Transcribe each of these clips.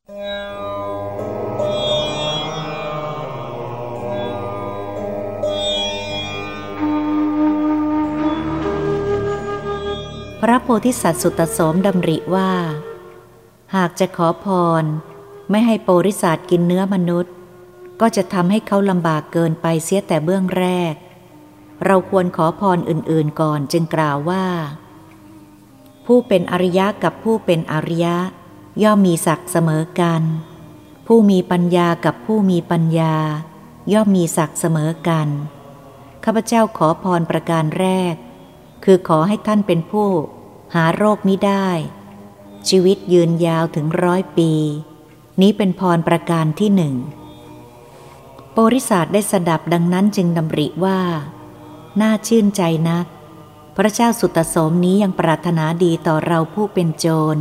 พระโพธิสัตว์สุตโสมดำริว่า หากจะขอพร ไม่ให้โปริศาสกินเนื้อมนุษย์ ก็จะทำให้เขาลำบากเกินไปเสียแต่เบื้องแรก เราควรขอพรอื่นๆก่อนจึงกล่าวว่า ผู้เป็นอริยะกับผู้เป็นอริยะ ย่อมมีศักดิ์เสมอกัน ผู้มีปัญญากับผู้มีปัญญา ย่อมมีศักดิ์เสมอกัน ข้าพเจ้าขอพรประการแรก คือขอให้ท่านเป็นผู้ หาโรคมิได้ ชีวิตยืนยาวถึงร้อยปี นี้เป็นพรประการที่หนึ่งโปริศาสได้สดับดังนั้นจึงดำริว่า น่าชื่นใจนัก พระเจ้าสุตสมนี้ยังปรารถนาดีต่อเราผู้เป็นโจร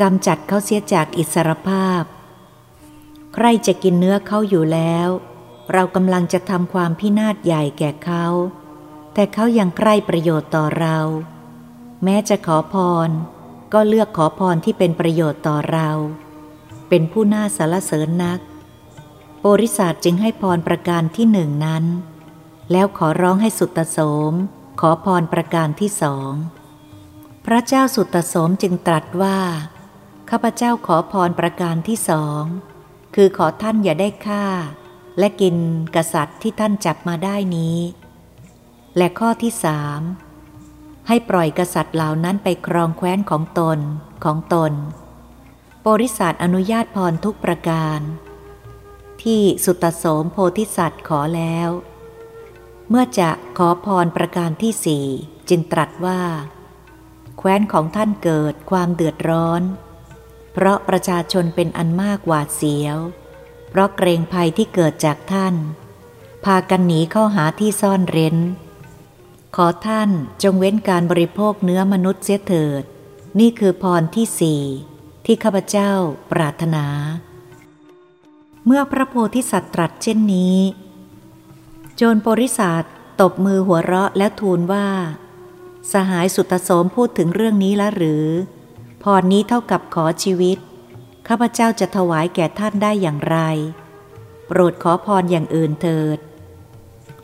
กำจัดเขาเสียจากอิสรภาพ ใครจะกินเนื้อเขาอยู่แล้ว เรากำลังจะทำความพินาศใหญ่แก่เขา แต่เขายังใคร่ประโยชน์ต่อเรา แม้จะขอพร ก็เลือกขอพรที่เป็นประโยชน์ต่อเรา เป็นผู้น่าสารเสริญนัก โปริศาสจึงให้พรประการที่หนึ่งนั้น แล้วขอร้องให้สุตโสม ขอพรประการที่สองพระเจ้าสุตโสมจึงตรัสว่า ข้าพเจ้าขอพรประการที่สอง คือขอท่านอย่าได้ฆ่า และกินกษัตริย์ที่ท่านจับมาได้นี้ และข้อที่สามให้ปล่อยกษัตริย์เหล่านั้นไปครองแคว้นของตนของตน โปริศาสอนุญาตพรทุกประการ ที่สุตโสมโพธิสัตว์ขอแล้ว เมื่อจะขอพรประการที่สี่จึงตรัสว่า แคว้นของท่านเกิดความเดือดร้อน เพราะประชาชนเป็นอันมากหวาดเสียว เพราะเกรงภัยที่เกิดจากท่าน พากันหนีเข้าหาที่ซ่อนเร้น ขอท่านจงเว้นการบริโภคเนื้อมนุษย์เสียเถิด นี่คือพรที่สี่ที่ข้าพเจ้าปรารถนา เมื่อพระโพธิสัตว์ตรัสเช่นนี้ โจรปริศาสตบมือหัวเราะและทูลว่า สหายสุตโสมพูดถึงเรื่องนี้และหรือ พรนี้เท่ากับขอชีวิต ข้าพเจ้าจะถวายแก่ท่านได้อย่างไร โปรดขอพรอย่างอื่นเถิด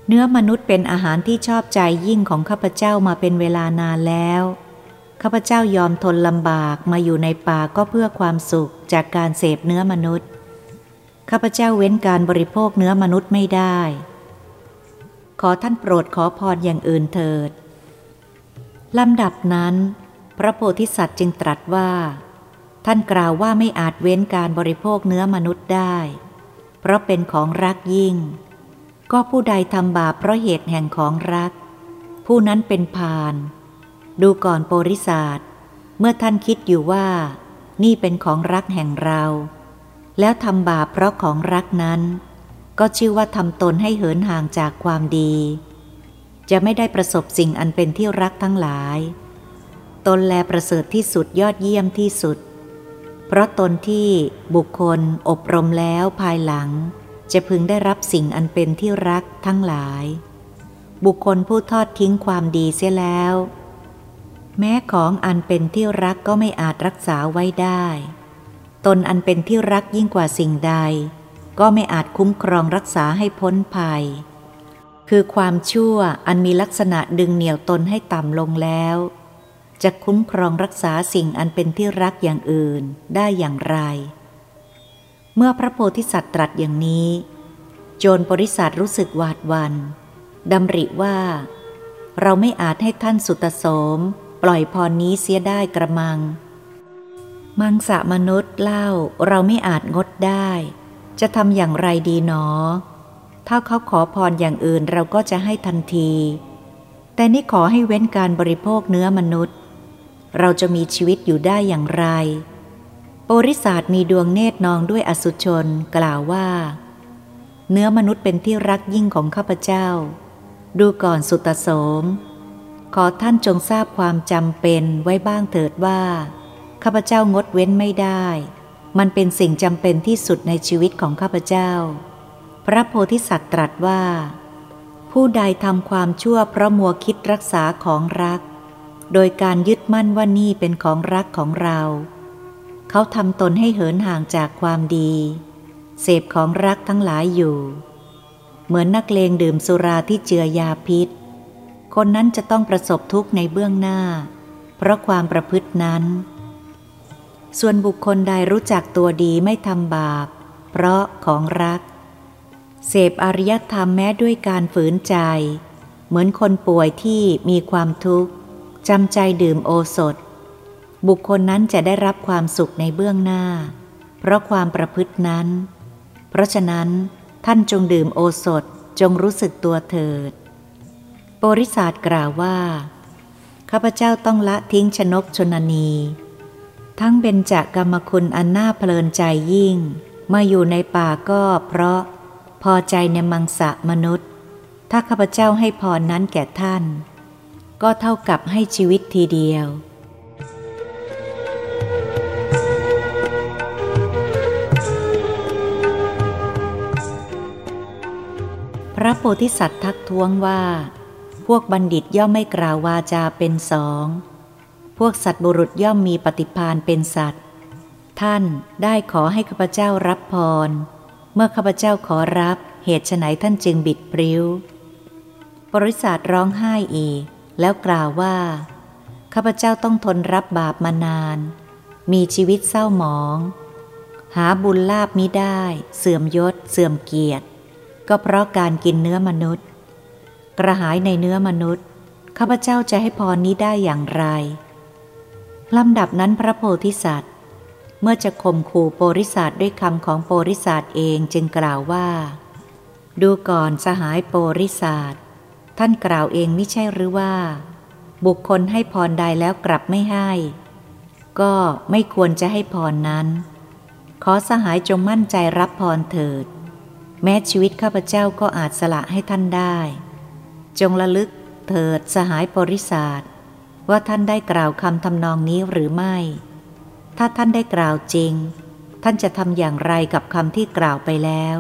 เนื้อมนุษย์เป็นอาหารที่ชอบใจยิ่งของข้าพเจ้ามาเป็นเวลานานแล้ว ข้าพเจ้ายอมทนลำบากมาอยู่ในป่าก็เพื่อความสุขจากการเสพเนื้อมนุษย์ ข้าพเจ้าเว้นการบริโภคเนื้อมนุษย์ไม่ได้ ขอท่านโปรดขอพรอย่างอื่นเถิดลำดับนั้น พระโพธิสัตว์จึงตรัสว่า ท่านกล่าวว่าไม่อาจเว้นการบริโภคเนื้อมนุษย์ได้ เพราะเป็นของรักยิ่ง ก็ผู้ใดทำบาปเพราะเหตุแห่งของรัก ผู้นั้นเป็นพาน ดูก่อนโปริศาสเมื่อท่านคิดอยู่ว่า นี่เป็นของรักแห่งเรา แล้วทำบาปเพราะของรักนั้น ก็ชื่อว่าทำตนให้เหินห่างจากความดี จะไม่ได้ประสบสิ่งอันเป็นที่รักทั้งหลาย ตนแลประเสริฐที่สุดยอดเยี่ยมที่สุด เพราะตนที่บุคคลอบรมแล้วภายหลัง จะพึงได้รับสิ่งอันเป็นที่รักทั้งหลาย บุคคลผู้ทอดทิ้งความดีเสียแล้ว แม้ของอันเป็นที่รักก็ไม่อาจรักษาไว้ได้ ตนอันเป็นที่รักยิ่งกว่าสิ่งใด ก็ไม่อาจคุ้มครองรักษาให้พ้นภัยคือความชั่วอันมีลักษณะดึงเหนี่ยวตนให้ต่ำลงแล้ว จะคุ้มครองรักษาสิ่งอันเป็นที่รักอย่างอื่นได้อย่างไร เมื่อพระโพธิสัตว์ตรัสอย่างนี้ โจรบริษัทรู้สึกหวาดวันดำริว่า เราไม่อาจให้ท่านสุตโสม ปล่อยพรนี้เสียได้กระมัง มังสะมนุษย์เล่าเราไม่อาจงดได้ จะทำอย่างไรดีหนอ ถ้าเขาขอพรอย่างอื่นเราก็จะให้ทันที แต่นี่ขอให้เว้นการบริโภคเนื้อมนุษย์ เราจะมีชีวิตอยู่ได้อย่างไร โปริศาสมีดวงเนตรนองด้วยอสุชนกล่าวว่า เนื้อมนุษย์เป็นที่รักยิ่งของข้าพเจ้า ดูก่อนสุตโสม ขอท่านจงทราบความจำเป็นไว้บ้างเถิดว่า ข้าพเจ้างดเว้นไม่ได้ มันเป็นสิ่งจำเป็นที่สุดในชีวิตของข้าพเจ้า พระโพธิสัตว์ตรัสว่า ผู้ใดทำความชั่วเพราะมัวคิดรักษาของรัก โดยการยึดมั่นว่านี่เป็นของรักของเรา เขาทำตนให้เหินห่างจากความดี เสพของรักทั้งหลายอยู่ เหมือนนักเลงดื่มสุราที่เจือยาพิษ คนนั้นจะต้องประสบทุกข์ในเบื้องหน้า เพราะความประพฤตินั้น ส่วนบุคคลใดรู้จักตัวดีไม่ทำบาป เพราะของรัก เสพอริยธรรมแม้ด้วยการฝืนใจ เหมือนคนป่วยที่มีความทุกข์ จำใจดื่มโอสถ บุคคลนั้นจะได้รับความสุขในเบื้องหน้า เพราะความประพฤตินั้น เพราะฉะนั้นท่านจงดื่มโอสถจงรู้สึกตัวเถิด โปริศาสกล่าวว่า ข้าพเจ้าต้องละทิ้งชนกชนนี ทั้งเบญจากกรรมคุณอันน่าเพลินใจยิ่ง มาอยู่ในป่าก็เพราะพอใจในมังสะมนุษย์ ถ้าข้าพเจ้าให้พรนั้นแก่ท่าน ก็เท่ากับให้ชีวิตทีเดียว พระโพธิสัตว์ทักท้วงว่า พวกบัณฑิตย่อมไม่กล่าววาจาเป็นสอง พวกสัตว์บุรุษย่อมมีปฏิพานเป็นสัตว์ ท่านได้ขอให้ข้าพเจ้ารับพร เมื่อข้าพเจ้าขอรับเหตุไฉนท่านจึงบิดปริ้ว บริษัทร้องไห้อีก แล้วกล่าวว่า ข้าพเจ้าต้องทนรับบาปมานาน มีชีวิตเศร้าหมอง หาบุญลาบมิได้ เสื่อมยศ เสื่อมเกียรติ ก็เพราะการกินเนื้อมนุษย์ กระหายในเนื้อมนุษย์ ข้าพเจ้าจะให้พรนี้ได้อย่างไรลำดับนั้นพระโพธิสัตว์ เมื่อจะข่มขู่โปริศาสด้วยคำของโปริศาสเองจึงกล่าวว่า ดูก่อนสหายโปริศาส ท่านกล่าวเองไม่ใช่หรือว่า บุคคลให้พรใดแล้วกลับไม่ให้ ก็ไม่ควรจะให้พรนั้น ขอสหายจงมั่นใจรับพรเถิด แม้ชีวิตข้าพเจ้าก็อาจสละให้ท่านได้ จงระลึกเถิดสหายปริศาสว่าท่านได้กล่าวคำทำนองนี้หรือไม่ ถ้าท่านได้กล่าวจริง ท่านจะทำอย่างไรกับคำที่กล่าวไปแล้ว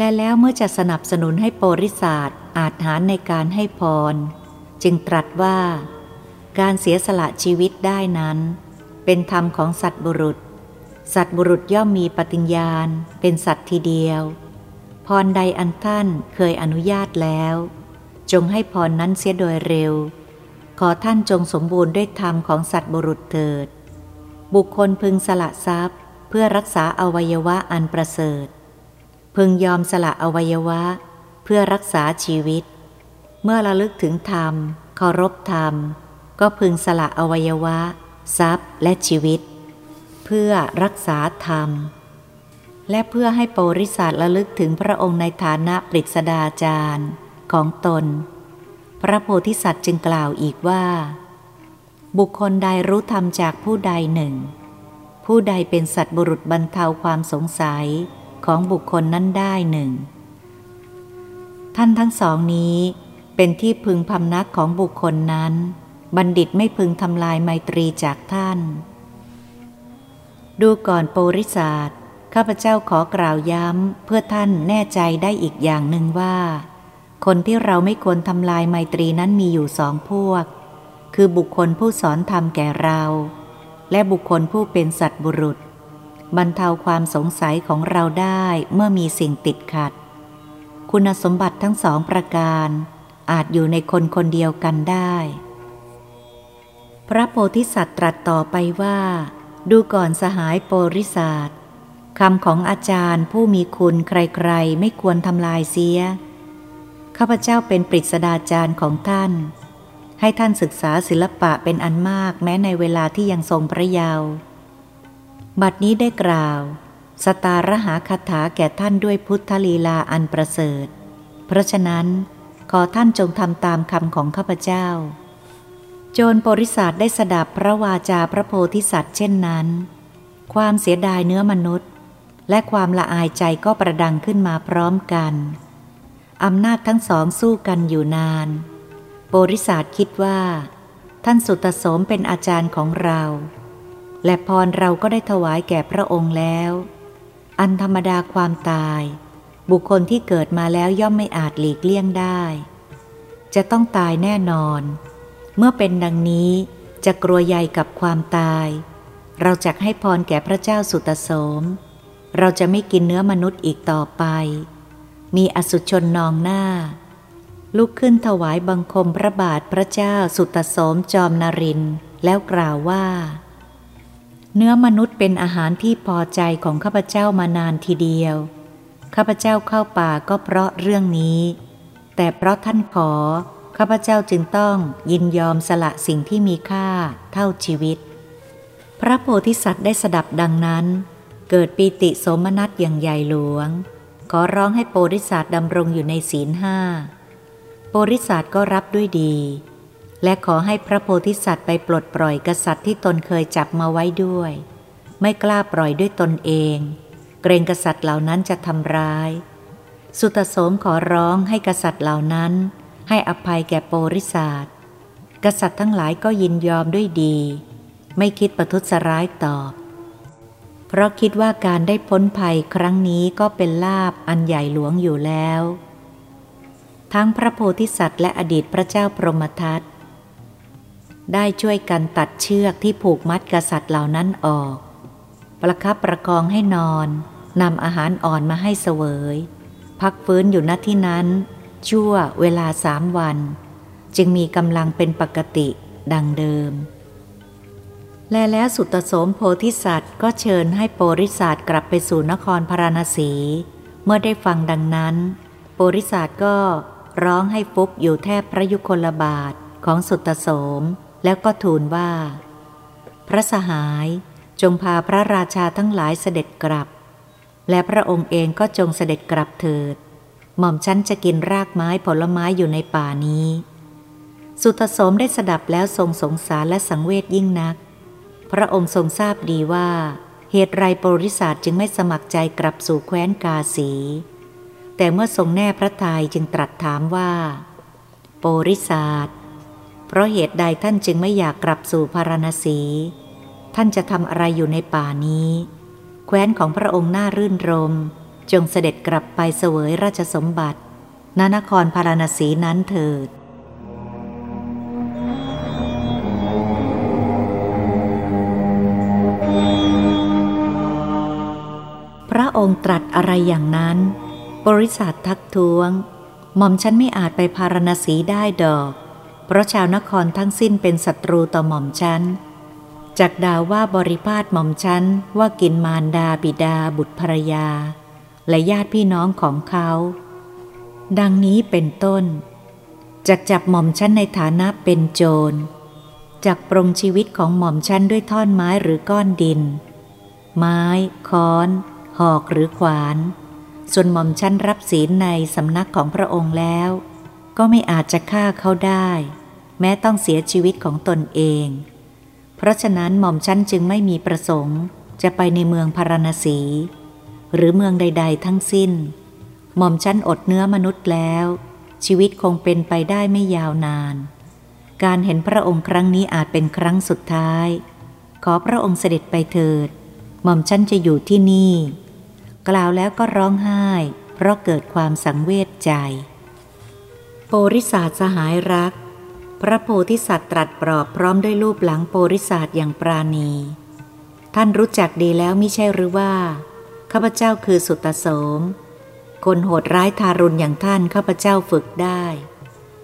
และแล้วเมื่อจะสนับสนุนให้โปริศาสอาจหารในการให้พร จึงตรัสว่า การเสียสละชีวิตได้นั้น เป็นธรรมของสัตว์บุรุษ สัตว์บุรุษย่อมมีปฏิญญาณ เป็นสัตว์ทีเดียว พรใดอันท่านเคยอนุญาตแล้ว จงให้พรนั้นเสียโดยเร็ว ขอท่านจงสมบูรณ์ด้วยธรรมของสัตว์บุรุษเถิด บุคคลพึงสละทรัพย์ เพื่อรักษาอวัยวะอันประเสริฐ พึงยอมสละอวัยวะ เพื่อรักษาชีวิต เมื่อระลึกถึงธรรมเคารพธรรม ก็พึงสละอวัยวะ ทรัพย์และชีวิต เพื่อรักษาธรรม และเพื่อให้โปริศาสระลึกถึงพระองค์ในฐานะปริศดาจารย์ของตน พระโพธิสัตว์จึงกล่าวอีกว่า บุคคลใดรู้ธรรมจากผู้ใดหนึ่ง ผู้ใดเป็นสัตว์บุรุษบรรเทาความสงสัย ของบุคคลนั้นได้หนึ่ง ท่านทั้งสองนี้เป็นที่พึงพำนักของบุคคลนั้น บัณฑิตไม่พึงทำลายไมตรีจากท่าน ดูก่อนโปริศาสข้าพเจ้าขอกล่าวย้ำเพื่อท่านแน่ใจได้อีกอย่างหนึ่งว่า คนที่เราไม่ควรทำลายไมตรีนั้นมีอยู่สองพวก คือบุคคลผู้สอนธรรมแก่เรา และบุคคลผู้เป็นสัตว์บุรุษ บรรเทาความสงสัยของเราได้เมื่อมีสิ่งติดขัด คุณสมบัติทั้งสองประการ อาจอยู่ในคนคนเดียวกันได้ พระโพธิสัตว์ตรัสต่อไปว่า ดูก่อนสหายโปริศาสคำของอาจารย์ผู้มีคุณใครๆ ไม่ควรทำลายเสีย ข้าพเจ้าเป็นปริศดาจารย์ของท่าน ให้ท่านศึกษาศิลปะเป็นอันมากแม้ในเวลาที่ยังทรงพระเยาว์ บัดนี้ได้กล่าว สตารหาคาถาแก่ท่านด้วยพุทธลีลาอันประเสริฐ เพราะฉะนั้นขอท่านจงทำตามคำของข้าพเจ้า โจรปริศาสได้สดับพระวาจาพระโพธิสัตว์เช่นนั้น ความเสียดายเนื้อมนุษย์ และความละอายใจก็ประดังขึ้นมาพร้อมกันอำนาจทั้งสองสู้กันอยู่นาน โปริศาสคิดว่า ท่านสุตโสมเป็นอาจารย์ของเรา และพรเราก็ได้ถวายแก่พระองค์แล้ว อันธรรมดาความตาย บุคคลที่เกิดมาแล้วย่อมไม่อาจหลีกเลี่ยงได้ จะต้องตายแน่นอน เมื่อเป็นดังนี้จะกลัวใหญ่กับความตาย เราจะให้พรแก่พระเจ้าสุตโสม เราจะไม่กินเนื้อมนุษย์อีกต่อไป มีอสุชนนองหน้า ลุกขึ้นถวายบังคมพระบาทพระเจ้าสุตโสมจอมนรินแล้วกล่าวว่า เนื้อมนุษย์เป็นอาหารที่พอใจของข้าพเจ้ามานานทีเดียว ข้าพเจ้าเข้าป่าก็เพราะเรื่องนี้ แต่เพราะท่านขอ ข้าพเจ้าจึงต้องยินยอมสละสิ่งที่มีค่าเท่าชีวิต พระโพธิสัตว์ได้สดับดังนั้น เกิดปีติสมนัสอย่างใหญ่หลวง ขอร้องให้โพธิสัตว์ดำรงอยู่ในศีลห้าโพธิสัตว์ก็รับด้วยดี และขอให้พระโพธิสัตว์ไปปลดปล่อยกษัตริย์ที่ตนเคยจับมาไว้ด้วย ไม่กล้าปล่อยด้วยตนเอง เกรงกษัตริย์เหล่านั้นจะทำร้าย สุตโสมขอร้องให้กษัตริย์เหล่านั้น ให้อภัยแก่โปริศาสกษัตริย์ทั้งหลายก็ยินยอมด้วยดี ไม่คิดประทุษร้ายตอบ เพราะคิดว่าการได้พ้นภัยครั้งนี้ก็เป็นลาบอันใหญ่หลวงอยู่แล้ว ทั้งพระโพธิสัตว์และอดีตพระเจ้าพรหมทัต ได้ช่วยกันตัดเชือกที่ผูกมัดกษัตริย์เหล่านั้นออก ประคับประคองให้นอนนำอาหารอ่อนมาให้เสวย พักฟื้นอยู่ณที่นั้น ชั่วเวลาสามวัน จึงมีกำลังเป็นปกติดังเดิม และแล้วสุตโสมโพธิสัตว์ก็เชิญให้โปริศาสกลับไปสู่นครพาราณสี เมื่อได้ฟังดังนั้น โปริศาสก็ร้องให้ฟุบอยู่แทบพระยุคลบาทของสุตโสม แล้วก็ทูลว่า พระสหายจงพาพระราชาทั้งหลายเสด็จกลับ และพระองค์เองก็จงเสด็จกลับเถิด หม่อมฉันจะกินรากไม้ผลไม้อยู่ในป่านี้ สุตโสมได้สดับแล้วทรงสงสารและสังเวชยิ่งนัก พระองค์ทรงทราบดีว่า เหตุไรโปริศาสจึงไม่สมัครใจกลับสู่แคว้นกาสี แต่เมื่อทรงแน่พระทัยจึงตรัสถามว่า โปริศาส เพราะเหตุใดท่านจึงไม่อยากกลับสู่พาราณสี ท่านจะทำอะไรอยู่ในป่านี้ แคว้นของพระองค์น่ารื่นรม จงเสด็จกลับไปเสวยราชสมบัติณนครพาราณสีนั้นเถิดพระองค์ตรัสอะไรอย่างนั้น บริษัททักท้วง หม่อมฉันไม่อาจไปพาราณสีได้ดอก เพราะชาวนครทั้งสิ้นเป็นศัตรูต่อหม่อมฉันจากดาวว่าบริพาทหม่อมฉันว่ากินมารดาบิดาบุตรภรยา และญาติพี่น้องของเขา ดังนี้เป็นต้นจักจับหม่อมชั้นในฐานะเป็นโจรจักปรงชีวิตของหม่อมชั้นด้วยท่อนไม้หรือก้อนดิน ไม้ ค้อน หอกหรือขวาน ส่วนหม่อมชั้นรับศีลในสำนักของพระองค์แล้ว ก็ไม่อาจจะฆ่าเขาได้ แม้ต้องเสียชีวิตของตนเอง เพราะฉะนั้นหม่อมชั้นจึงไม่มีประสงค์ จะไปในเมืองพาราณสี หรือเมืองใด ๆ ทั้งสิ้น หม่อมชั้นอดเนื้อมนุษย์แล้ว ชีวิตคงเป็นไปได้ไม่ยาวนาน การเห็นพระองค์ครั้งนี้อาจเป็นครั้งสุดท้าย ขอพระองค์เสด็จไปเถิด หม่อมชั้นจะอยู่ที่นี่ กล่าวแล้วก็ร้องไห้ เพราะเกิดความสังเวชใจ โปริศาสสหายรัก พระโพธิสัตว์ตรัสปลอบพร้อมด้วยรูปหลังโปริศาสอย่างปราณี ท่านรู้จักดีแล้วมิใช่หรือว่า ข้าพเจ้าคือสุตโสม คนโหดร้ายทารุณอย่างท่านข้าพเจ้าฝึกได้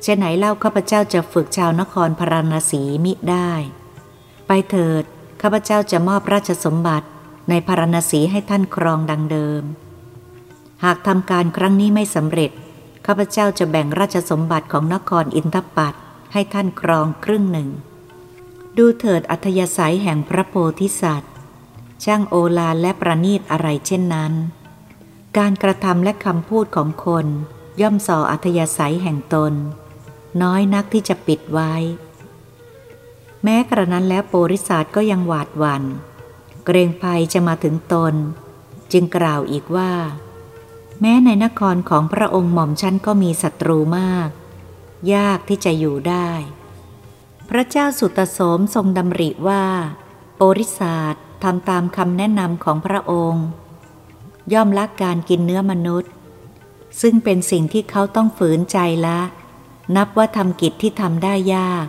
เช่นไหนเล่าข้าพเจ้าจะฝึกชาวนครพราณสีมิได้ ไปเถิดข้าพเจ้าจะมอบราชสมบัติในพาราณสีให้ท่านครองดังเดิม หากทำการครั้งนี้ไม่สำเร็จ ข้าพเจ้าจะแบ่งราชสมบัติของนครอินทปัต ให้ท่านครองครึ่งหนึ่ง ดูเถิดอัธยาศัยแห่งพระโพธิสัตว์ ช่างโอฬารและประณีตอะไรเช่นนั้น การกระทำและคำพูดของคนย่อมส่ออัธยาศัยแห่งตน น้อยนักที่จะปิดไว้ แม้กระนั้นแล้วโปริศาสก็ยังหวาดหวัน่นเกรงภัยจะมาถึงตน จึงกล่าวอีกว่า แม้ในนครของพระองค์หม่อมชั้นก็มีศัตรูมาก ยากที่จะอยู่ได้ พระเจ้าสุตโสมทรงดำริว่า โปริศาสทำตามคำแนะนำของพระองค์ ย่อมละกการกินเนื้อมนุษย์ ซึ่งเป็นสิ่งที่เขาต้องฝืนใจละ นับว่าทำกิจที่ทำได้ยาก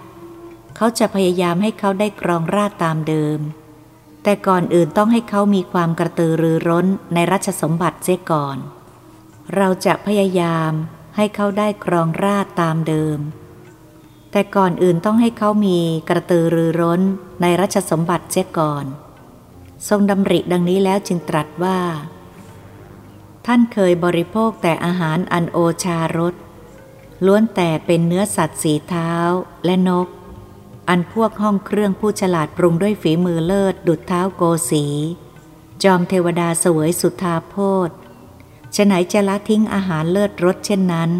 เขาจะพยายามให้เขาได้กรองราชตามเดิมแแต่ก่อนอื่นต้องให้เขามีความกระตือรือร้นในรัชสมบัติเสียก่อน เราจะพยายาม ให้เขาได้ครองราชตามเดิม แต่ก่อนอื่นต้องให้เขามีกระตือรือร้นในรัชสมบัติเสียก่อน ทรงดำริดังนี้แล้วจึงตรัสว่า ท่านเคยบริโภคแต่อาหารอันโอชารสล้วนแต่เป็นเนื้อสัตว์สีเท้าและนก อันพวกห้องเครื่องผู้ฉลาดปรุงด้วยฝีมือเลิศดุดเท้าโกสี จอมเทวดาสวยสุธาโพธ ฉไหนจะละทิ้งอาหารเลิศรสเช่นนั้น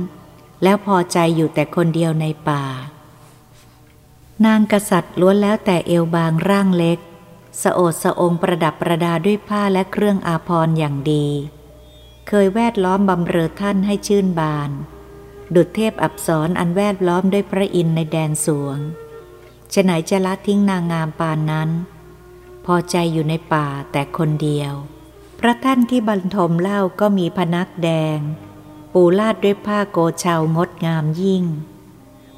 แล้วพอใจอยู่แต่คนเดียวในป่า นางกษัตริย์ล้วนแล้วแต่เอวบางร่างเล็ก สะโอดสะองประดับประดาด้วยผ้าและเครื่องอาภรณ์อย่างดี เคยแวดล้อมบำเรอท่านให้ชื่นบาน ดุจเทพอับสรอันแวดล้อมด้วยพระอินในแดนสวงฉไหนจะละทิ้งนางงามปานนั้น พอใจอยู่ในป่าแต่คนเดียว พระท่านที่บรรทมเล่าก็มีพนักแดง ปูลาดด้วยผ้าโกเชางดงามยิ่ง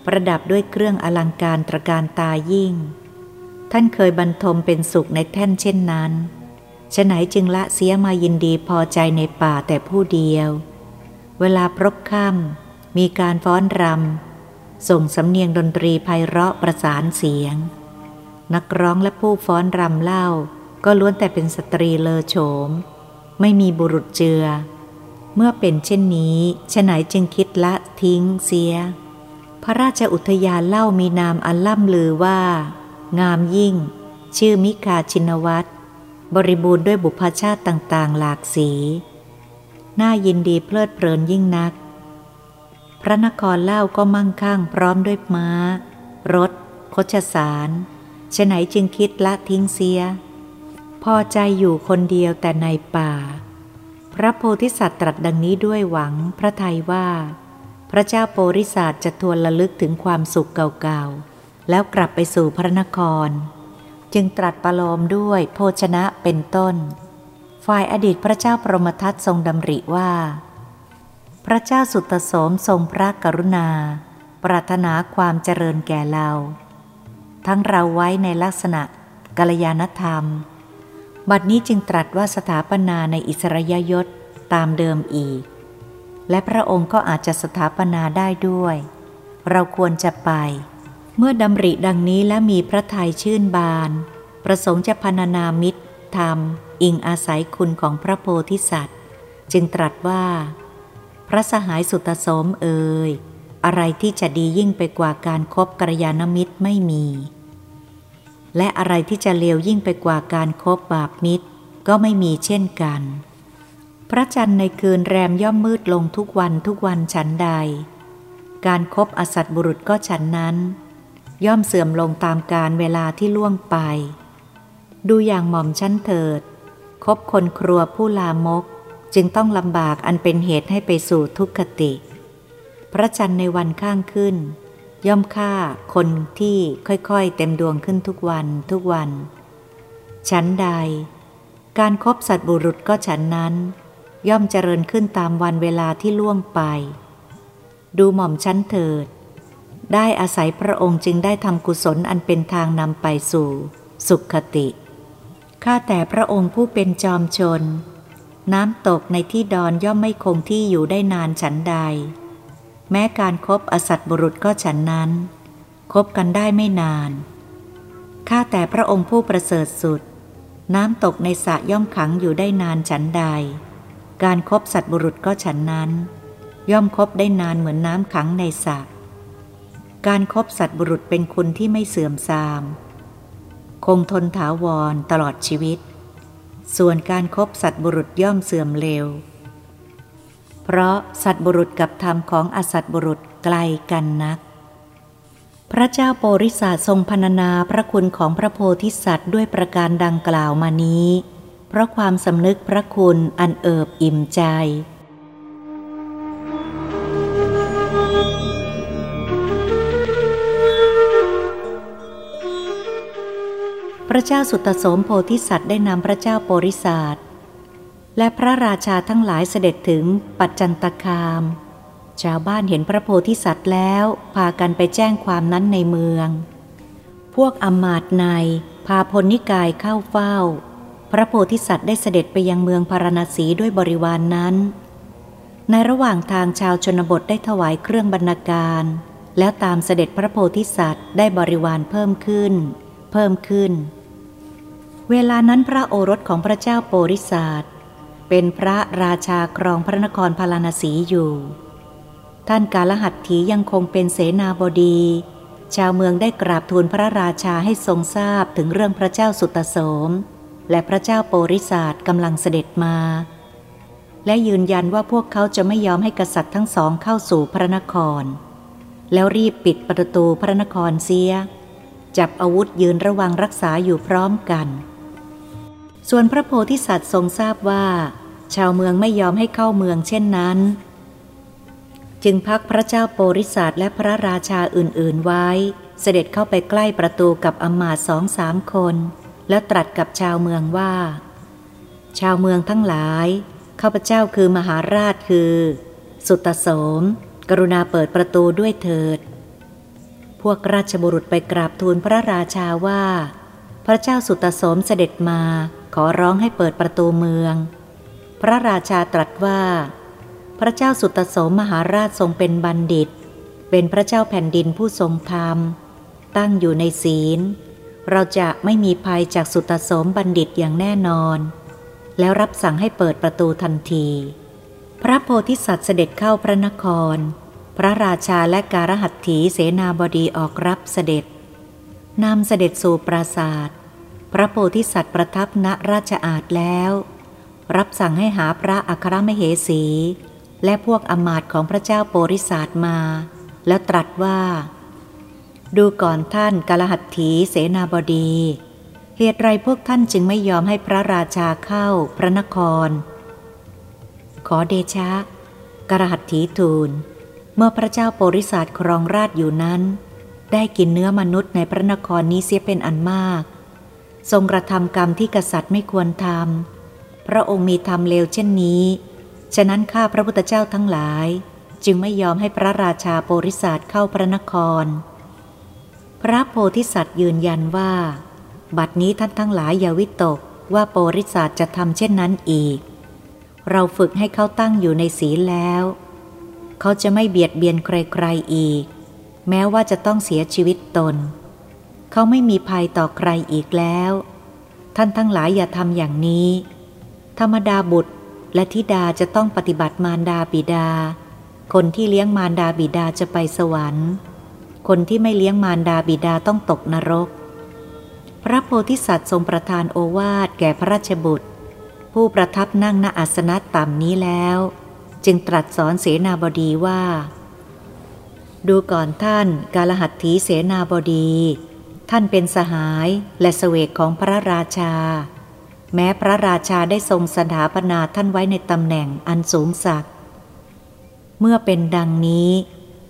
ประดับด้วยเครื่องอลังการตระการตายิ่ง ท่านเคยบรรทมเป็นสุขในแท่นเช่นนั้นฉไหนจึงละเสียมายินดีพอใจในป่าแต่ผู้เดียว เวลาพรบค่ำมีการฟ้อนรำส่งสำเนียงดนตรีไพเราะประสานเสียง นักร้องและผู้ฟ้อนรำเล่า ก็ล้วนแต่เป็นสตรีเลอโฉม ไม่มีบุรุษเจือ เมื่อเป็นเช่นนี้ฉไหนจึงคิดละทิ้งเสีย พระราชอุทยานเล่ามีนามอันล่ำลือว่า งามยิ่ง ชื่อมิกาชินวัตรบริบูรณ์ด้วยบุพชาติต่างๆ หลากสี น่ายินดีเพลิดเพลินยิ่งนัก พระนครเล่าก็มั่งคั่งพร้อมด้วยม้า รถ คชสารฉไหนจึงคิดละทิ้งเสีย พอใจอยู่คนเดียวแต่ในป่า พระโพธิสัตว์ตรัสดังนี้ด้วยหวังพระทัยว่า พระเจ้าโปริศาสจะทวนระลึกถึงความสุขเก่าๆ แล้วกลับไปสู่พระนคร จึงตรัสประโลมด้วยโภชนะเป็นต้น ฝ่ายอดีตพระเจ้าปรมทัตทรงดำริว่า พระเจ้าสุตโสมทรงพระกรุณา ปรารถนาความเจริญแก่เรา ทั้งเราไว้ในลักษณะกัลยาณธรรม บัดนี้จึงตรัสว่าสถาปนาในอิสริยยศตามเดิมอีก และพระองค์ก็อาจจะสถาปนาได้ด้วย เราควรจะไป เมื่อดำริดังนี้และมีพระทัยชื่นบาน ประสงค์จะพนานามิตรธรรม อิงอาศัยคุณของพระโพธิสัตว์ จึงตรัสว่า พระสหายสุตสมเอ่ยอะไรที่จะดียิ่งไปกว่าการครบกัลยาณมิตรไม่มี และอะไรที่จะเลวยิ่งไปกว่าการครบบาปมิตร ก็ไม่มีเช่นกัน พระจันทร์ในคืนแรมย่อมมืดลงทุกวันทุกวันฉันใด การครบอสัตบุรุษก็ฉันนั้น ย่อมเสื่อมลงตามการเวลาที่ล่วงไป ดูอย่างหม่อมชั้นเถิด คบคนครัวผู้ลามกจึงต้องลำบากอันเป็นเหตุให้ไปสู่ทุกขติ พระจันทร์ในวันข้างขึ้น ย่อมฆ่าคนที่ค่อยๆเต็มดวงขึ้นทุกวันทุกวันฉันใด การครบสัตบุรุษก็ฉันนั้น ย่อมเจริญขึ้นตามวันเวลาที่ล่วงไป ดูหม่อมชั้นเถิด ได้อาศัยพระองค์จึงได้ทำกุศลอันเป็นทางนำไปสู่ สุขติ ข้าแต่พระองค์ผู้เป็นจอมชน น้ำตกในที่ดอนย่อมไม่คงที่อยู่ได้นานฉันใด แม้การครบอสัตบุรุษก็ฉันนั้นคบกันได้ไม่นาน ข้าแต่พระองค์ผู้ประเสริฐสุด น้ำตกในสระย่อมขังอยู่ได้นานฉันใด การครบสัตบุรุษก็ฉันนั้น ย่อมคบได้นานเหมือนน้ำขังในสระการครบสัตบุรุษเป็นคุณที่ไม่เสื่อมทราม คงทนถาวรตลอดชีวิต ส่วนการครบสัตบุรุษย่อมเสื่อมเร็ว เพราะสัตบุรุษกับธรรมของอสัตบุรุษไกลกันนัก พระเจ้าโปริศาทรงพรรณนาพระคุณของพระโพธิสัตว์ด้วยประการดังกล่าวมานี้ เพราะความสำนึกพระคุณอันเอิบอิ่มใจพระเจ้าสุตโสมโพธิสัตว์ได้นำพระเจ้าโปริศาส และพระราชาทั้งหลายเสด็จถึงปัจจันตคาม ชาวบ้านเห็นพระโพธิสัตว์แล้ว พากันไปแจ้งความนั้นในเมือง พวกอมาตในพพาพลนิกายเข้าเฝ้า พระโพธิสัตว์ได้เสด็จไปยังเมืองพาราณสีด้วยบริวารนนั้น ในระหว่างทางชาวชนบทได้ถวายเครื่องบรรณาการ แล้วตามเสด็จพระโพธิสัตว์ได้บริวารเพิ่มขึ้น เพิ่มขึ้น เวลานั้นพระโอรสของพระเจ้าโปริศาส เป็นพระราชาครองพระนครพาราณสีอยู่ ท่านกาลหัตถียังคงเป็นเสนาบดี ชาวเมืองได้กราบทูลพระราชาให้ทรงทราบถึงเรื่องพระเจ้าสุตโสม และพระเจ้าโปริศาสกำลังเสด็จมา และยืนยันว่าพวกเขาจะไม่ยอมให้กษัตริย์ทั้งสองเข้าสู่พระนคร แล้วรีบปิดประตูพระนครเสีย จับอาวุธยืนระวังรักษาอยู่พร้อมกัน ส่วนพระโพธิสัตว์ทรงทราบว่า ชาวเมืองไม่ยอมให้เข้าเมืองเช่นนั้น จึงพักพระเจ้าโปริศาสและพระราชาอื่นๆไว้ เสด็จเข้าไปใกล้ประตูกับอมาตสองสามคน แล้วตรัสกับชาวเมืองว่า ชาวเมืองทั้งหลายข้าพเจ้าคือมหาราชคือ สุตโสม กรุณาเปิดประตูด้วยเถิด พวกราชบุรุษไปกราบทูลพระราชาว่า พระเจ้าสุตโสมเสด็จมา ขอร้องให้เปิดประตูเมือง พระราชาตรัสว่า พระเจ้าสุตโสมมหาราชทรงเป็นบัณฑิต เป็นพระเจ้าแผ่นดินผู้ทรงธรรม ตั้งอยู่ในศีล เราจะไม่มีภัยจากสุตโสมบัณฑิตอย่างแน่นอน แล้วรับสั่งให้เปิดประตูทันที พระโพธิสัตว์เสด็จเข้าพระนคร พระราชาและการหัตถีเสนาบดีออกรับเสด็จนำเสด็จสู่ปราศาสตร์ พระโพธิสัตว์ประทับณราชอาณแล้ว รับสั่งให้หาพระอัครมเหสี และพวกอมาตของพระเจ้าโปริศาสมา แล้วตรัสว่า ดูก่อนท่านกาลหัตถีเสนาบดี เหตุไรพวกท่านจึงไม่ยอมให้พระราชาเข้าพระนคร ขอเดชะกาลหัตถีทูล เมื่อพระเจ้าโปริศาสครองราชอยู่นั้น ได้กินเนื้อมนุษย์ในพระนครนี้เสียเป็นอันมาก ทรงกระทำกรรมที่กษัตริย์ไม่ควรทำพระองค์มีธรรมเลวเช่นนี้ ฉะนั้นข้าพระพุทธเจ้าทั้งหลาย จึงไม่ยอมให้พระราชาโปริศาสเข้าพระนคร พระโพธิสัตว์ยืนยันว่า บัดนี้ท่านทั้งหลายอย่าวิตกว่าโปริศาสจะทำเช่นนั้นอีก เราฝึกให้เขาตั้งอยู่ในศีลแล้ว เขาจะไม่เบียดเบียนใครๆอีก แม้ว่าจะต้องเสียชีวิตตน เขาไม่มีภัยต่อใครอีกแล้ว ท่านทั้งหลายอย่าทำอย่างนี้ ธรรมดาบุตรและธิดาจะต้องปฏิบัติมารดาบิดา คนที่เลี้ยงมารดาบิดาจะไปสวรรค์ คนที่ไม่เลี้ยงมารดาบิดาต้องตกนรก พระโพธิสัตว์ทรงประทานโอวาทแก่พระราชบุตร ผู้ประทับนั่งณอาสนะต่ำนี้แล้ว จึงตรัสสอนเสนาบดีว่า ดูก่อนท่านกาลหัตถีเสนาบดี ท่านเป็นสหายและสเสวกของพระราชา แม้พระราชาได้ทรงสถาปนาท่านไว้ในตำแหน่งอันสูงสัก เมื่อเป็นดังนี้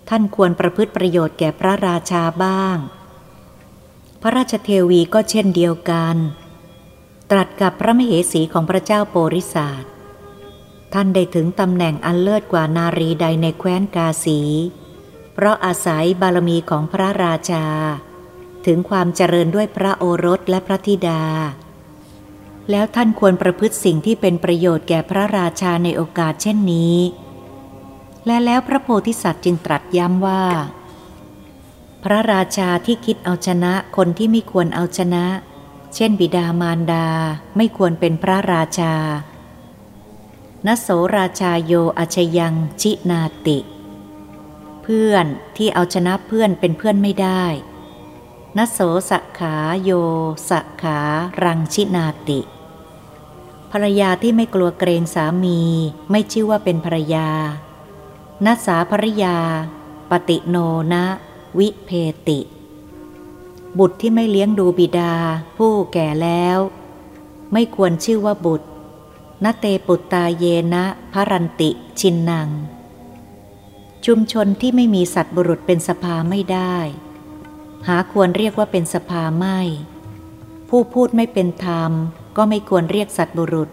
ท่านควรประพฤติประโยชน์แก่พระราชาบ้าง พระราชเทวีก็เช่นเดียวกัน ตรัสกับพระมเหสีของพระเจ้าโปริศาสท่านได้ถึงตำแหน่งอันเลิศกว่านารีใดในแคว้นกาสี เพราะอาศัยบารมีของพระราชา ถึงความเจริญด้วยพระโอรสและพระธิดา แล้วท่านควรประพฤติสิ่งที่เป็นประโยชน์แก่พระราชาในโอกาสเช่นนี้ และแล้วพระโพธิสัตว์จึงตรัสย้ำว่า พระราชาที่คิดเอาชนะคนที่ไม่ควรเอาชนะ เช่นบิดามารดาไม่ควรเป็นพระราชานโสราชาโยอชยังชินาติ เพื่อนที่เอาชนะเพื่อนเป็นเพื่อนไม่ได้ นโสสขาโยสขารังชินาติ ภรรยาที่ไม่กลัวเกรงสามีไม่ชื่อว่าเป็นภรรยานัสาภรยา ปฏิโนนะวิเพติ บุตรที่ไม่เลี้ยงดูบิดา ผู้แก่แล้ว ไม่ควรชื่อว่าบุตรนเตปุตตาเยนะพรันติชินนางชุมชนที่ไม่มีสัตว์บุรุษเป็นสภาไม่ได้ หาควรเรียกว่าเป็นสภาไม่ ผู้พูดไม่เป็นธรรม ก็ไม่ควรเรียกสัตบุรุษ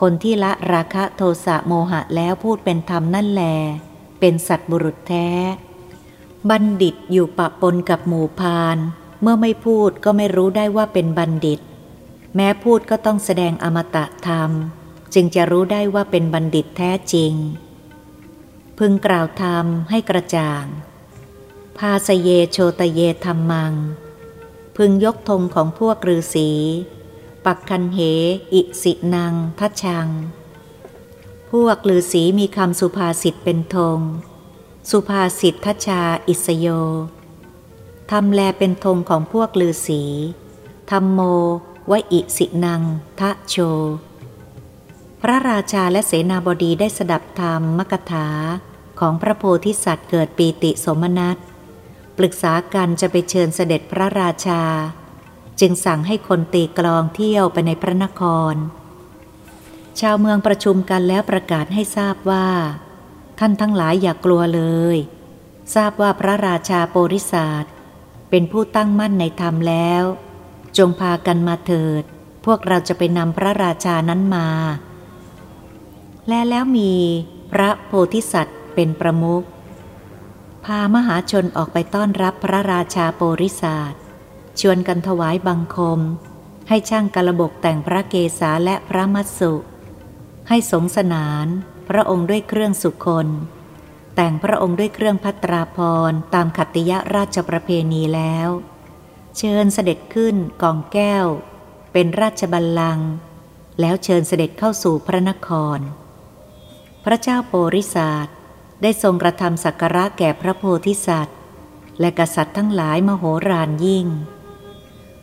คนที่ละราคะโทสะโมหะแล้วพูดเป็นธรรมนั่นแล เป็นสัตบุรุษแท้ บัณฑิตอยู่ปะปนกับหมู่พาน เมื่อไม่พูดก็ไม่รู้ได้ว่าเป็นบัณฑิต แม้พูดก็ต้องแสดงอมตะธรรม จึงจะรู้ได้ว่าเป็นบัณฑิตแท้จริง พึงกล่าวธรรมให้กระจ่างาสเยโชตเยธรรมัง พึงยกธงของพวกฤาษี ปักคันเห อิสินัง ทัชชัง พวกฤาษีมีคำสุภาษิตเป็นธง สุภาษิตทัชชาอิสโยทำแลเป็นธงของพวกฤาษีธรรมโมวอิสินัง ทะโช พระราชาและเสนาบดีได้สดับธรรมมกถาของพระโพธิสัตว์เกิดปีติสมนัต รึกษากันจะไปเชิญเสด็จพระราชา จึงสั่งให้คนตีกลองเที่ยวไปในพระนคร ชาวเมืองประชุมกันแล้วประกาศให้ทราบว่า ท่านทั้งหลายอย่ากกลัวเลย ทราบว่าพระราชาโปริศาสเป็นผู้ตั้งมั่นในธรรมแล้ว จงพากันมาเถิด พวกเราจะไปนำพระราชานั้นมา และแล้วมีพระโพธิสัตว์เป็นประมุข พามหาชนออกไปต้อนรับพระราชาโปริศาสชวนกันถวายบังคม ให้ช่างกระบกแต่งพระเกศาและพระมัสสุ ให้สงสนาน พระองค์ด้วยเครื่องสุคนแต่งพระองค์ด้วยเครื่องพัตราพรตามขัตติยราชประเพณีแล้ว เชิญเสด็จขึ้นกองแก้ว เป็นราชบัลลังก์แล้วเชิญเสด็จเข้าสู่พระนคร พระเจ้าโปริศาส ได้ทรงกระทำสักการะแก่พระโพธิสัตว์ และกษัตริย์ทั้งหลายมโหฬารยิ่ง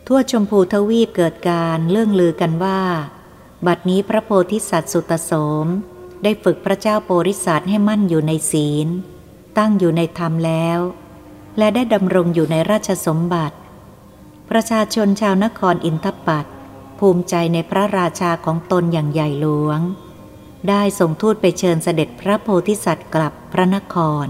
ทั่วชมพูทวีปเกิดการเรื่องลือกันว่า บัดนี้พระโพธิสัตว์สุตโสม ได้ฝึกพระเจ้าโปริศาสให้มั่นอยู่ในศีล ตั้งอยู่ในธรรมแล้ว และได้ดำรงอยู่ในราชสมบัติ ประชาชนชาวนครอินทปัตภูมิใจในพระราชาของตนอย่างใหญ่หลวง ได้ส่งทูตไปเชิญเสด็จพระโพธิสัตว์กลับพระนคร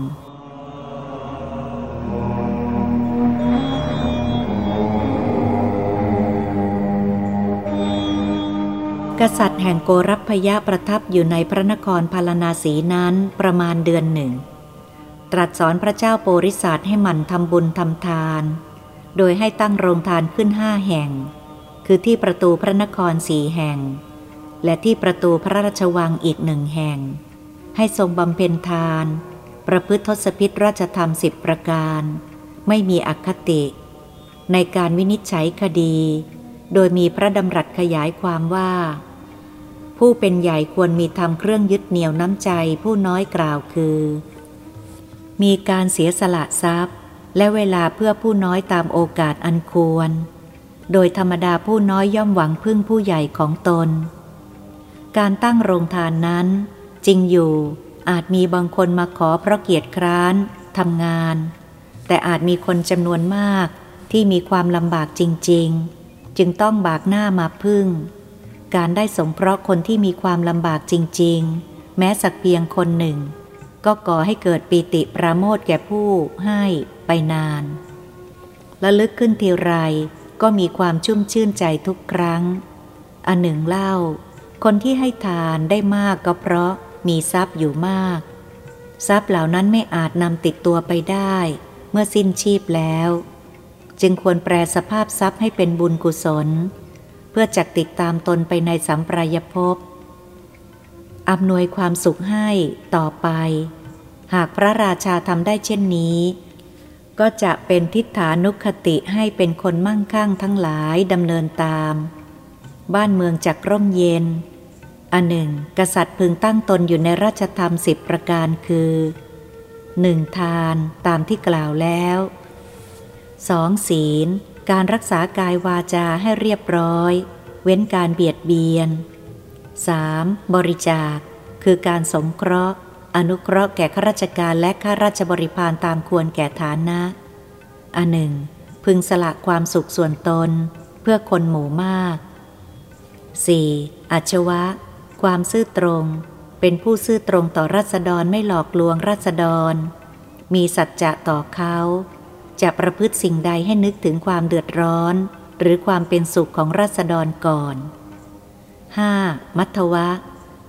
กษัตริย์แห่งโกรัพยะประทับอยู่ในพระนครพาลนาสีนั้นประมาณเดือนหนึ่ง ตรัสสอนพระเจ้าโปริศาสให้มันทำบุญทำทาน โดยให้ตั้งโรงทานขึ้นห้าแห่ง คือที่ประตูพระนครสี่แห่ง และที่ประตูพระราชวังอีกหนึ่งแห่ง ให้ทรงบำเพ็ญทาน ประพฤติทศพิธราชธรรมสิบประการ ไม่มีอคติ ในการวินิจฉัยคดี โดยมีพระดำรัสขยายความว่า ผู้เป็นใหญ่ควรมีทำเครื่องยึดเหนี่ยวน้ำใจผู้น้อยกล่าวคือ มีการเสียสละทรัพย์ และเวลาเพื่อผู้น้อยตามโอกาสอันควร โดยธรรมดาผู้น้อยย่อมหวังพึ่งผู้ใหญ่ของตน การตั้งโรงทานนั้น จริงอยู่อาจมีบางคนมาขอเพราะเกียรติคร้านทำงาน แต่อาจมีคนจำนวนมากที่มีความลำบากจริง ๆ จึงต้องบากหน้ามาพึ่ง การได้สงเคราะห์คนที่มีความลำบากจริง ๆ แม้สักเพียงคนหนึ่ง ก็ก่อให้เกิดปีติประโมทแก่ผู้ให้ไปนานและลึกขึ้นทีไรก็มีความชุ่มชื่นใจทุกครั้ง อันหนึ่งเล่า คนที่ให้ทานได้มากก็เพราะมีทรัพย์อยู่มาก ทรัพย์เหล่านั้นไม่อาจนำติดตัวไปได้ เมื่อสิ้นชีพแล้ว จึงควรแปลสภาพทรัพย์ให้เป็นบุญกุศล เพื่อจักติดตามตนไปในสัมปรายภพอำนวยความสุขให้ต่อไป หากพระราชาทำได้เช่นนี้ ก็จะเป็นทิฏฐานุคติให้เป็นคนมั่งคั่งทั้งหลายดำเนินตาม บ้านเมืองจักร่มเย็น อันหนึ่ง กษัตริย์พึงตั้งตนอยู่ในราชธรรมสิบประการคือหนึ่งทานตามที่กล่าวแล้วสองศีล การรักษากายวาจาให้เรียบร้อย เว้นการเบียดเบียน 3. บริจาค คือการสงเคราะห์ อนุเคราะห์แก่ข้าราชการและข้าราชบริพารตามควรแก่ฐานะ อันหนึ่ง พึงสละความสุขส่วนตน เพื่อคนหมู่มาก 4. อัจฉวะ ความซื่อตรง เป็นผู้ซื่อตรงต่อรัษฎรไม่หลอกลวงรัษฎร มีสัจจะต่อเขา จะประพฤติสิ่งใดให้นึกถึงความเดือดร้อน หรือความเป็นสุขของราษฎรก่อน 5. มัทวะ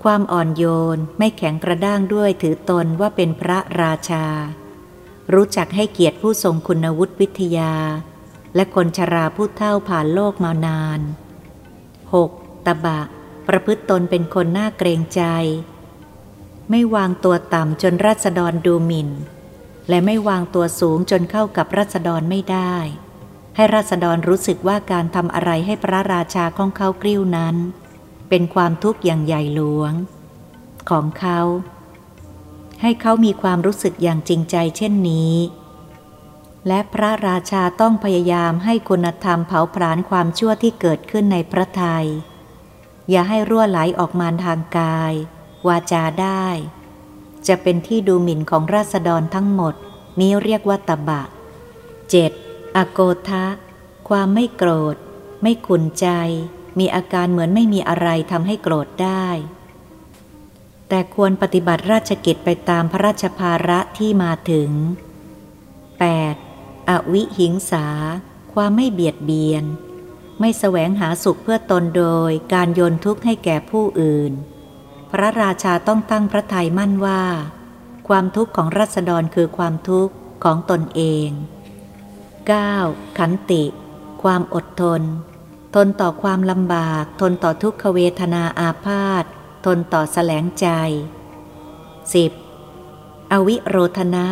ความอ่อนโยนไม่แข็งกระด้างด้วยถือตนว่าเป็นพระราชา รู้จักให้เกียรติผู้ทรงคุณวุฒิวิทยา และคนชราผู้เท่าผ่านโลกมานาน 6. ตบะ ประพฤติตนเป็นคนน่าเกรงใจ ไม่วางตัวต่ำจนรัษฎรดูหมิน่น และไม่วางตัวสูงจนเข้ากับรัษฎรไม่ได้ ให้รัษฎรรู้สึกว่าการทำอะไรให้พระราชาของเขากริ้วนั้น เป็นความทุกข์อย่างใหญ่หลวง ของเขา ให้เขามีความรู้สึกอย่างจริงใจเช่นนี้และพระราชาต้องพยายามให้คุณธรรมเผาผลาญความชั่วที่เกิดขึ้นในพระทยัย อย่าให้รั่วไหลออกมาทางกาย วาจาได้ จะเป็นที่ดูหมิ่นของราษฎรทั้งหมด นี้เรียกว่าตบะ 7. อโกทะ ความไม่โกรธ ไม่ขุนใจ มีอาการเหมือนไม่มีอะไรทำให้โกรธได้ แต่ควรปฏิบัติราชกิจไปตามพระราชภาระที่มาถึง 8. อวิหิงสา ความไม่เบียดเบียน ไม่แสวงหาสุขเพื่อตนโดยการโยนทุกข์ให้แก่ผู้อื่น พระราชาต้องตั้งพระทัยมั่นว่า ความทุกข์ของรัษฎรคือความทุกข์ของตนเอง 9. ขันติ ความอดทน ทนต่อความลำบาก ทนต่อทุกขเวทนาอาพาธทนต่อแสลงใจ 10. อวิโรธนะ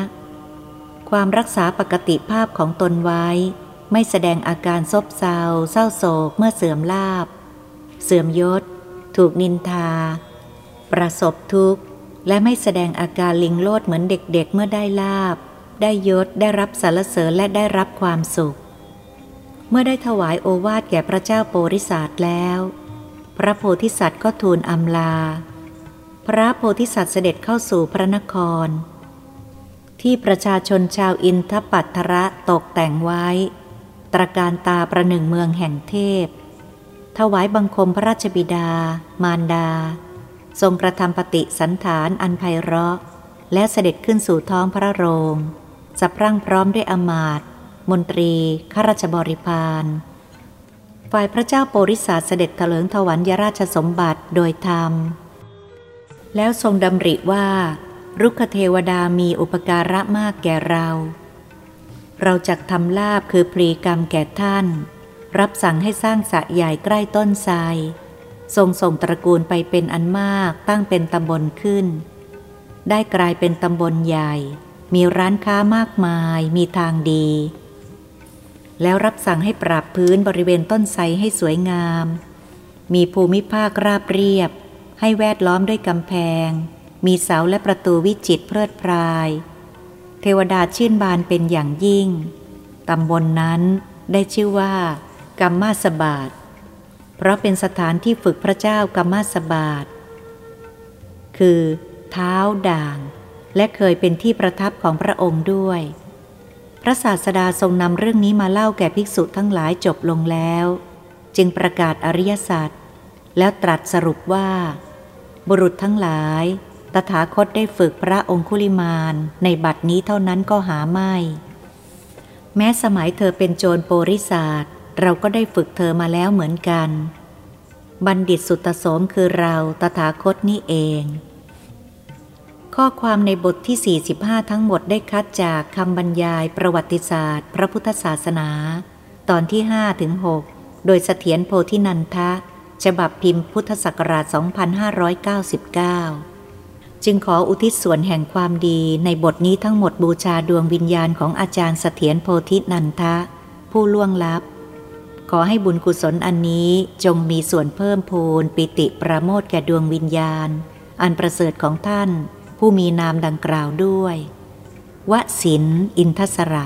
ความรักษาปกติภาพของตนไว้ ไม่แสดงอาการซบเซาเศร้าโศกเมื่อเสื่อมลาบ เสื่อมยศ ถูกนินทา ประสบทุกข์ และไม่แสดงอาการลิงโลดเหมือนเด็กๆเมื่อได้ลาบ ได้ยศได้รับสรรเสริญและได้รับความสุข เมื่อได้ถวายโอวาทแก่พระเจ้าโปริศาสแล้ว พระโพธิสัตว์ก็ทูลอำลา พระโพธิสัตว์เสด็จเข้าสู่พระนคร ที่ประชาชนชาวอินทปัตระตกแต่งไว้ ตรการตาประหนึ่งเมืองแห่งเทพ ถวายบังคมพระราชบิดา มารดา ทรงกระทำปฏิสันฐานอันไพเราะ และเสด็จขึ้นสู่ท้องพระโรงสับร่างพร้อมด้วยอมาตมนตรีข้าราชบริพารฝ่ายพระเจ้าโปริศาสเสด็จเถลิงถวันยราชสมบัติโดยธรรม แล้วทรงดำริว่า รุกขเทวดามีอุปการะมากแก่เรา เราจักทำลาบคือพรีกรรมแก่ท่าน รับสั่งให้สร้างสระใหญ่ใกล้ต้นไทรทรงส่งตระกูลไปเป็นอันมากตั้งเป็นตำบลขึ้น ได้กลายเป็นตำบลใหญ่ มีร้านค้ามากมาย มีทางดี แล้วรับสั่งให้ปรับพื้นบริเวณต้นไทรให้สวยงาม มีภูมิภาคราบเรียบ ให้แวดล้อมด้วยกำแพง มีเสาและประตูวิจิตเพลิดพราย เทวดาชื่นบานเป็นอย่างยิ่ง ตำบลนนั้นได้ชื่อว่า กัมมาสบาท เพราะเป็นสถานที่ฝึกพระเจ้ากัมมาสบาท คือ เท้าด่าง และเคยเป็นที่ประทับของพระองค์ด้วย พระศาสดาทรงนำเรื่องนี้มาเล่าแก่ภิกษุทั้งหลายจบลงแล้ว จึงประกาศอริยสัจแล้วตรัสสรุปว่า บุรุษทั้งหลาย ตถาคตได้ฝึกพระองคุลิมานในบัดนี้เท่านั้นก็หาไม่ แม้สมัยเธอเป็นโจรโปริศาสเราก็ได้ฝึกเธอมาแล้วเหมือนกัน บัณฑิตสุตโสมคือเราตถาคตนี่เอง ข้อความในบทที่ 45 ทั้งหมดได้คัดจากคำบรรยายประวัติศาสตร์ พระพุทธศาสนา ตอนที่5ถึง6โดยเสถียรโพธินันทะ ฉบับพิมพ์พุทธศักราช 2599 จึงขออุทิศส่วนแห่งความดีในบทนี้ทั้งหมดบูชาดวงวิญญาณของอาจารย์เสถียรโพธินันทะ ผู้ล่วงลับ ขอให้บุญกุศลอันนี้จงมีส่วนเพิ่มพูนปิติประโมทแก่ดวงวิญญาณ อันประเสริฐของท่าน ผู้มีนามดังกล่าวด้วย วสินอินทสระ